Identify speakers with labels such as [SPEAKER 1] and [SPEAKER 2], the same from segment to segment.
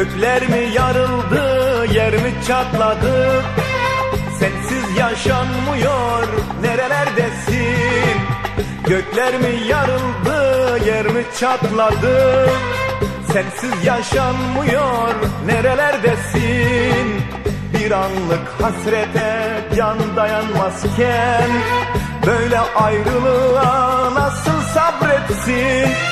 [SPEAKER 1] Gökler mi yarıldı, yer mi çatladı? Sensiz yaşanmıyor, nerelerdesin? Gökler mi yarıldı, yer mi çatladı? Sensiz yaşanmıyor, nerelerdesin? Bir anlık hasrete can dayanmazken Böyle ayrılığa nasıl sabretsin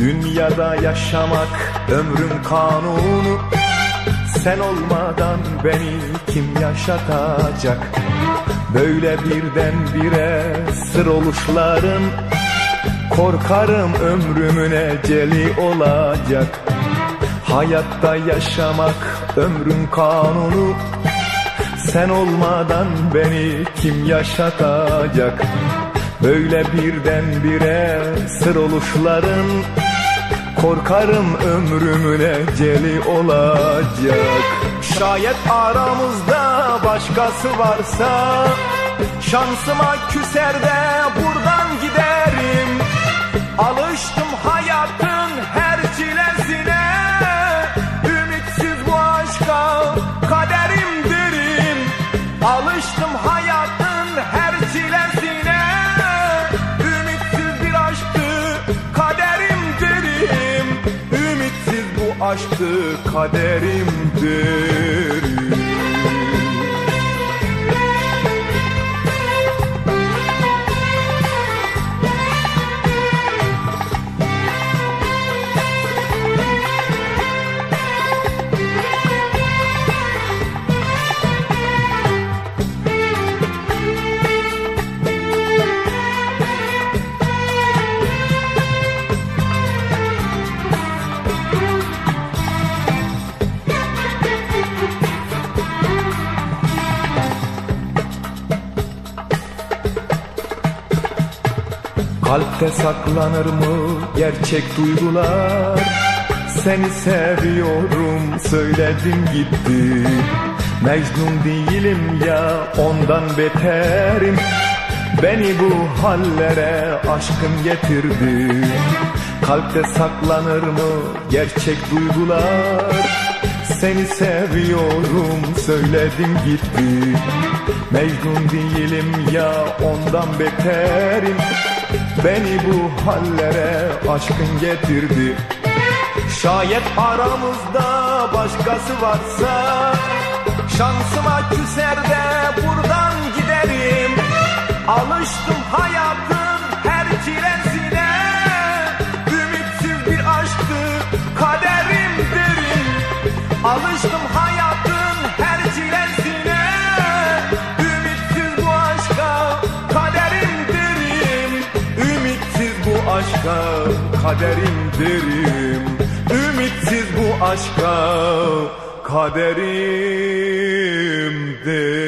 [SPEAKER 1] Dünyada yaşamak ömrün kanunu. Sen olmadan beni kim yaşatacak? Böyle birdenbire sır oluşların. Korkarım ömrümün eceli olacak. Hayatta yaşamak ömrün kanunu. Sen olmadan beni kim yaşatacak? Böyle birdenbire sır oluşların Korkarım ömrümün eceli olacak. Şayet aramızda başkası varsa Şansıma küser de buradan giderim. Alıştım aşktı kaderim Kalpte saklanır mı gerçek duygular? Seni seviyorum söyledim gitti. Mecnun değilim ya ondan beterim. Beni bu hallere aşkın getirdi. Kalpte saklanır mı gerçek duygular? Seni seviyorum söyledim gitti. Mecnun değilim ya ondan beterim Beni bu hallere aşkın getirdi. Şayet aramızda başkası varsa Şansıma küser de buradan giderim. Alıştım hayatın her çilesine. Ümitsiz bir aşktı kaderim derim Alıştım hayatın aşka kaderim derim Ümitsiz bu aşka kaderim derim